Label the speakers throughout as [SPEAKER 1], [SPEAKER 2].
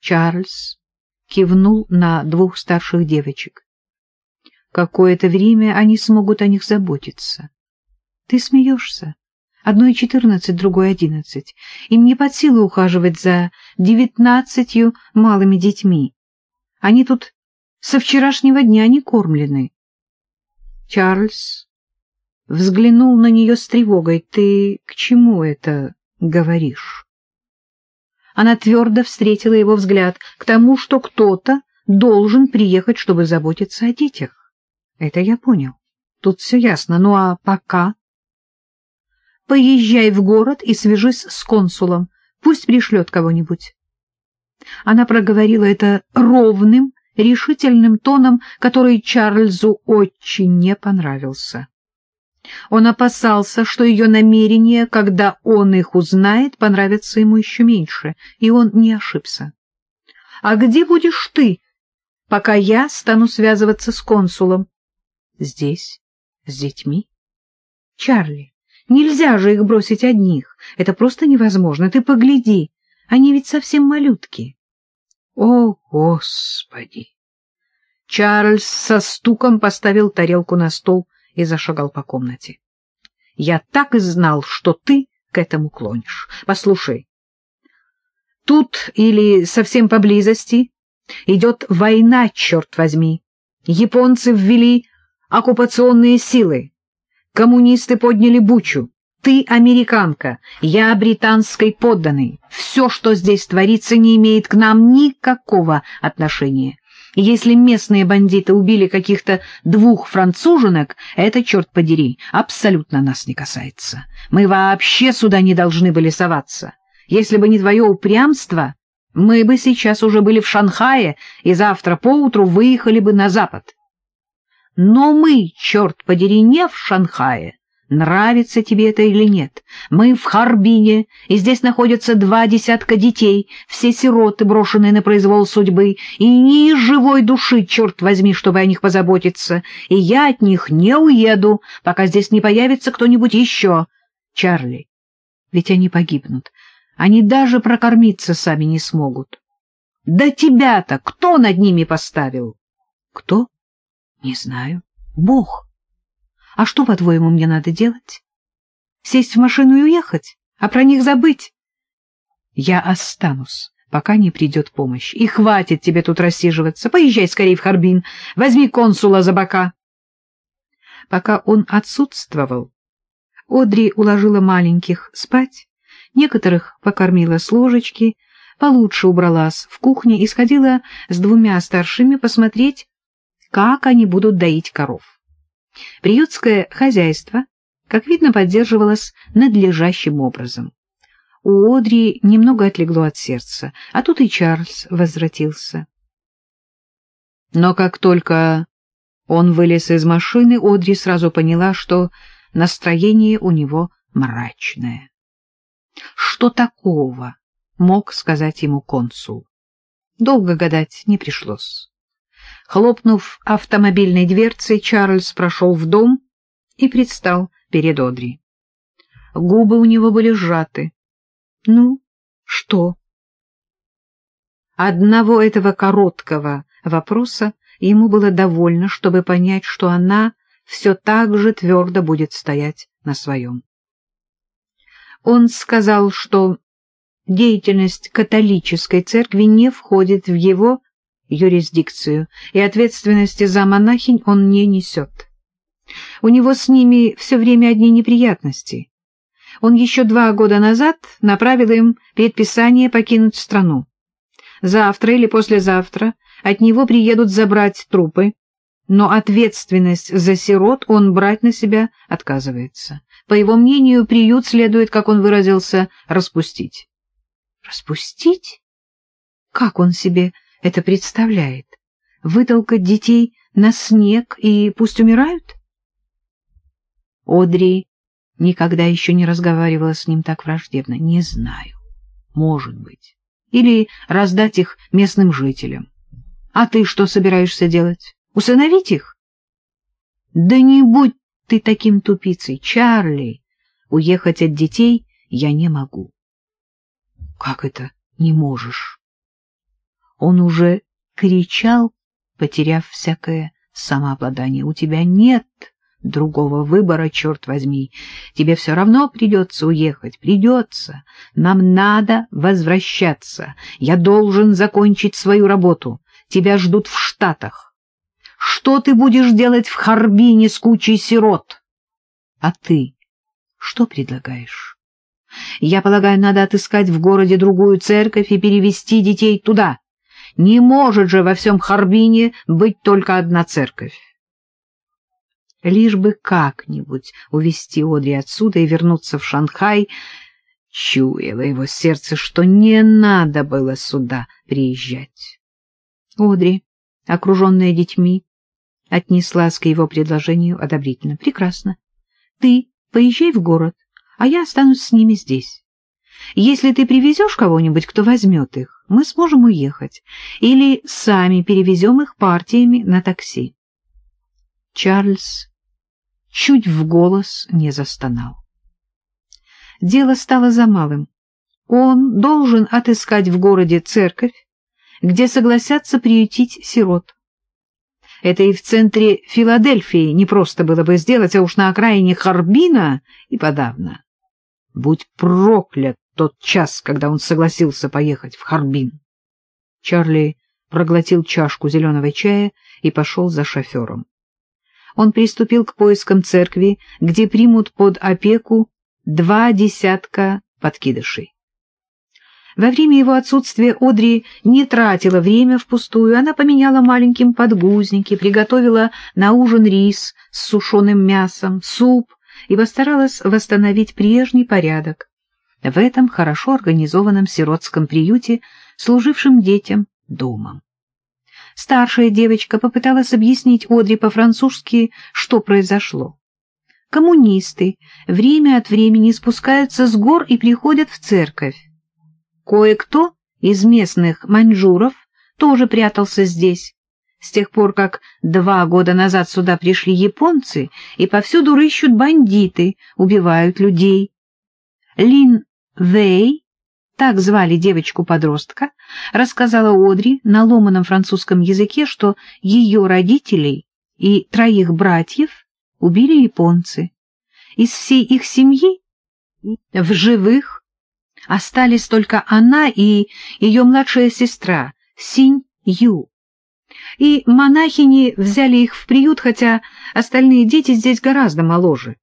[SPEAKER 1] Чарльз кивнул на двух старших девочек. Какое-то время они смогут о них заботиться. Ты смеешься? Одной четырнадцать, другой одиннадцать. Им не под силу ухаживать за девятнадцатью малыми детьми. Они тут со вчерашнего дня не кормлены. Чарльз взглянул на нее с тревогой. Ты к чему это говоришь? Она твердо встретила его взгляд к тому, что кто-то должен приехать, чтобы заботиться о детях. Это я понял. Тут все ясно. Ну а пока... Поезжай в город и свяжись с консулом. Пусть пришлет кого-нибудь. Она проговорила это ровным, решительным тоном, который Чарльзу очень не понравился. Он опасался, что ее намерения, когда он их узнает, понравятся ему еще меньше, и он не ошибся. — А где будешь ты, пока я стану связываться с консулом? — Здесь, с детьми. — Чарли, нельзя же их бросить одних, это просто невозможно, ты погляди, они ведь совсем малютки. — О, Господи! Чарльз со стуком поставил тарелку на стол — и зашагал по комнате. — Я так и знал, что ты к этому клонишь. Послушай, тут или совсем поблизости идет война, черт возьми. Японцы ввели оккупационные силы. Коммунисты подняли бучу. Ты американка, я британской подданный. Все, что здесь творится, не имеет к нам никакого отношения. Если местные бандиты убили каких-то двух француженок, это, черт подери, абсолютно нас не касается. Мы вообще сюда не должны были соваться. Если бы не твое упрямство, мы бы сейчас уже были в Шанхае и завтра поутру выехали бы на запад. Но мы, черт подери, не в Шанхае, Нравится тебе это или нет? Мы в Харбине, и здесь находятся два десятка детей, все сироты, брошенные на произвол судьбы, и ни живой души, черт возьми, чтобы о них позаботиться, и я от них не уеду, пока здесь не появится кто-нибудь еще. Чарли, ведь они погибнут, они даже прокормиться сами не смогут. Да тебя-то кто над ними поставил? Кто? Не знаю. Бог. А что, по-твоему, мне надо делать? Сесть в машину и уехать, а про них забыть? Я останусь, пока не придет помощь. И хватит тебе тут рассиживаться. Поезжай скорее в Харбин, возьми консула за бока. Пока он отсутствовал, Одри уложила маленьких спать, некоторых покормила с ложечки, получше убралась в кухне и сходила с двумя старшими посмотреть, как они будут доить коров. Приютское хозяйство, как видно, поддерживалось надлежащим образом. У Одри немного отлегло от сердца, а тут и Чарльз возвратился. Но как только он вылез из машины, Одри сразу поняла, что настроение у него мрачное. Что такого мог сказать ему консул? Долго гадать не пришлось. Хлопнув автомобильной дверцей, Чарльз прошел в дом и предстал перед Одри. Губы у него были сжаты. «Ну, что?» Одного этого короткого вопроса ему было довольно, чтобы понять, что она все так же твердо будет стоять на своем. Он сказал, что деятельность католической церкви не входит в его юрисдикцию, и ответственности за монахинь он не несет. У него с ними все время одни неприятности. Он еще два года назад направил им предписание покинуть страну. Завтра или послезавтра от него приедут забрать трупы, но ответственность за сирот он брать на себя отказывается. По его мнению, приют следует, как он выразился, распустить. Распустить? Как он себе это представляет? Вытолкать детей на снег и пусть умирают? Одри никогда еще не разговаривала с ним так враждебно. Не знаю. Может быть. Или раздать их местным жителям. А ты что собираешься делать? Усыновить их? Да не будь ты таким тупицей, Чарли. Уехать от детей я не могу. Как это не можешь? Он уже кричал, потеряв всякое самообладание. «У тебя нет другого выбора, черт возьми. Тебе все равно придется уехать, придется. Нам надо возвращаться. Я должен закончить свою работу. Тебя ждут в Штатах. Что ты будешь делать в Харбине с кучей сирот? А ты что предлагаешь? Я полагаю, надо отыскать в городе другую церковь и перевести детей туда. Не может же во всем Харбине быть только одна церковь. Лишь бы как-нибудь увести Одри отсюда и вернуться в Шанхай, чуяло его сердце, что не надо было сюда приезжать. Одри, окруженная детьми, отнеслась к его предложению одобрительно. «Прекрасно. Ты поезжай в город, а я останусь с ними здесь. Если ты привезешь кого-нибудь, кто возьмет их, мы сможем уехать, или сами перевезем их партиями на такси». Чарльз чуть в голос не застонал. Дело стало за малым. Он должен отыскать в городе церковь, где согласятся приютить сирот. Это и в центре Филадельфии не просто было бы сделать, а уж на окраине Харбина и подавно. Будь проклят тот час, когда он согласился поехать в Харбин. Чарли проглотил чашку зеленого чая и пошел за шофером. Он приступил к поискам церкви, где примут под опеку два десятка подкидышей. Во время его отсутствия Одри не тратила время впустую. Она поменяла маленьким подгузники, приготовила на ужин рис с сушеным мясом, суп и постаралась восстановить прежний порядок в этом хорошо организованном сиротском приюте, служившем детям домом. Старшая девочка попыталась объяснить Одри по-французски, что произошло. Коммунисты время от времени спускаются с гор и приходят в церковь. Кое-кто из местных маньчжуров тоже прятался здесь, с тех пор, как два года назад сюда пришли японцы и повсюду рыщут бандиты, убивают людей. Лин Вэй, так звали девочку-подростка, рассказала Одри на ломаном французском языке, что ее родителей и троих братьев убили японцы. Из всей их семьи в живых Остались только она и ее младшая сестра Синь Ю. И монахини взяли их в приют, хотя остальные дети здесь гораздо моложе.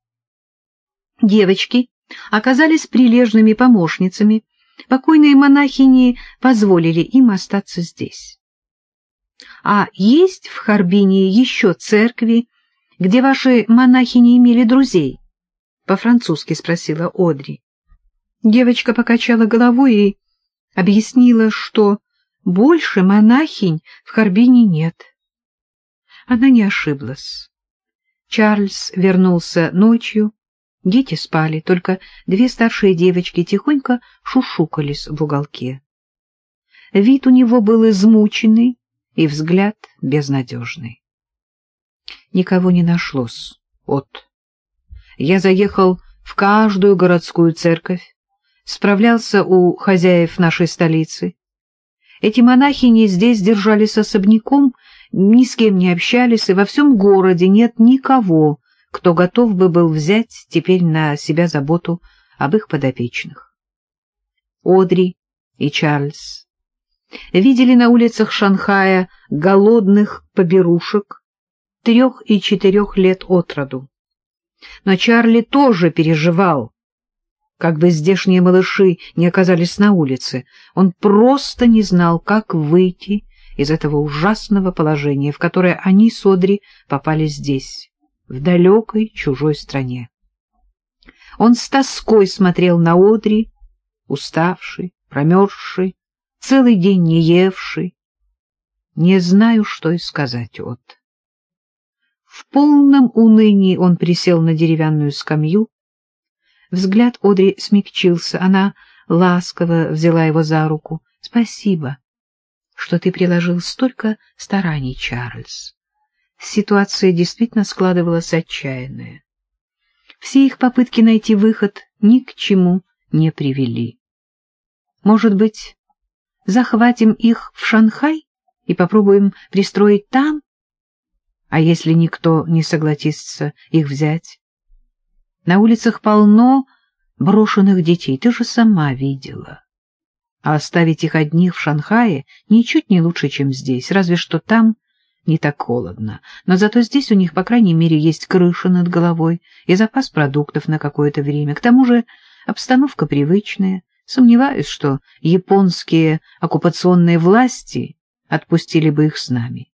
[SPEAKER 1] Девочки оказались прилежными помощницами, покойные монахини позволили им остаться здесь. А есть в Харбине еще церкви, где ваши монахини имели друзей? — по-французски спросила Одри. Девочка покачала головой и объяснила, что больше монахинь в Харбине нет. Она не ошиблась. Чарльз вернулся ночью, дети спали, только две старшие девочки тихонько шушукались в уголке. Вид у него был измученный и взгляд безнадежный. Никого не нашлось, от. Я заехал в каждую городскую церковь, справлялся у хозяев нашей столицы. Эти монахини здесь держались особняком, ни с кем не общались, и во всем городе нет никого, кто готов бы был взять теперь на себя заботу об их подопечных. Одри и Чарльз видели на улицах Шанхая голодных поберушек трех и четырех лет от роду. Но Чарли тоже переживал, как бы здешние малыши не оказались на улице, он просто не знал, как выйти из этого ужасного положения, в которое они с Одри попали здесь, в далекой чужой стране. Он с тоской смотрел на Одри, уставший, промерзший, целый день не евший. Не знаю, что и сказать, от. В полном унынии он присел на деревянную скамью, Взгляд Одри смягчился. Она ласково взяла его за руку. — Спасибо, что ты приложил столько стараний, Чарльз. Ситуация действительно складывалась отчаянная. Все их попытки найти выход ни к чему не привели. Может быть, захватим их в Шанхай и попробуем пристроить там? А если никто не согласится их взять? На улицах полно брошенных детей, ты же сама видела. А оставить их одних в Шанхае ничуть не лучше, чем здесь, разве что там не так холодно. Но зато здесь у них, по крайней мере, есть крыша над головой и запас продуктов на какое-то время. К тому же обстановка привычная. Сомневаюсь, что японские оккупационные власти отпустили бы их с нами.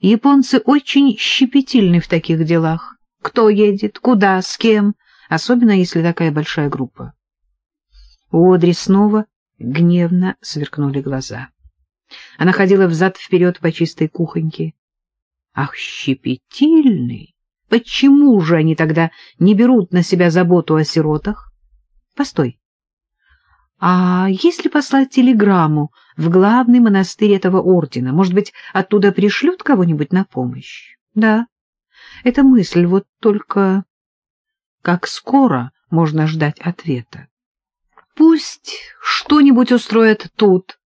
[SPEAKER 1] Японцы очень щепетильны в таких делах. Кто едет, куда, с кем, особенно если такая большая группа. У Одри снова гневно сверкнули глаза. Она ходила взад-вперед по чистой кухоньке. Ах, щепетильный! Почему же они тогда не берут на себя заботу о сиротах? Постой. А если послать телеграмму в главный монастырь этого ордена, может быть, оттуда пришлют кого-нибудь на помощь? Да, это мысль, вот только как скоро можно ждать ответа? Пусть что-нибудь устроят тут,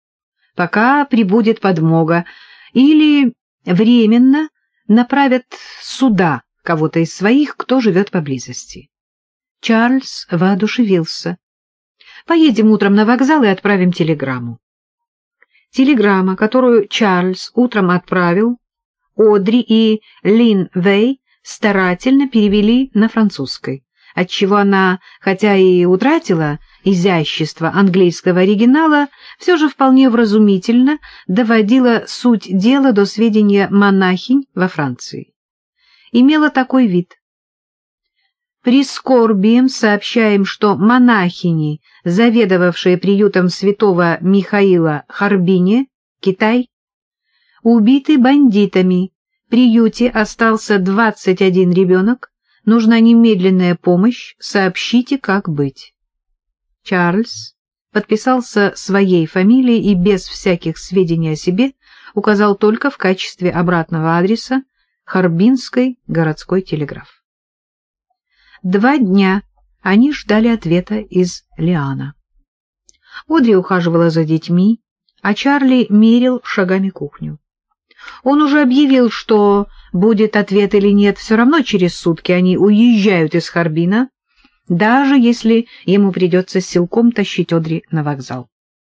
[SPEAKER 1] пока прибудет подмога, или временно направят сюда кого-то из своих, кто живет поблизости. Чарльз воодушевился. Поедем утром на вокзал и отправим телеграмму. Телеграмма, которую Чарльз утром отправил, Одри и Лин Вэй старательно перевели на французской, отчего она, хотя и утратила изящество английского оригинала все же вполне вразумительно доводила суть дела до сведения монахинь во Франции. Имела такой вид. Прискорбием сообщаем, что монахини, заведовавшие приютом святого Михаила Харбине, Китай, убиты бандитами. В приюте остался 21 ребенок. Нужна немедленная помощь. Сообщите, как быть. Чарльз подписался своей фамилией и без всяких сведений о себе указал только в качестве обратного адреса Харбинской городской телеграф. Два дня они ждали ответа из Лиана. Одри ухаживала за детьми, а Чарли мерил шагами кухню. Он уже объявил, что будет ответ или нет, все равно через сутки они уезжают из Харбина, даже если ему придется силком тащить Одри на вокзал.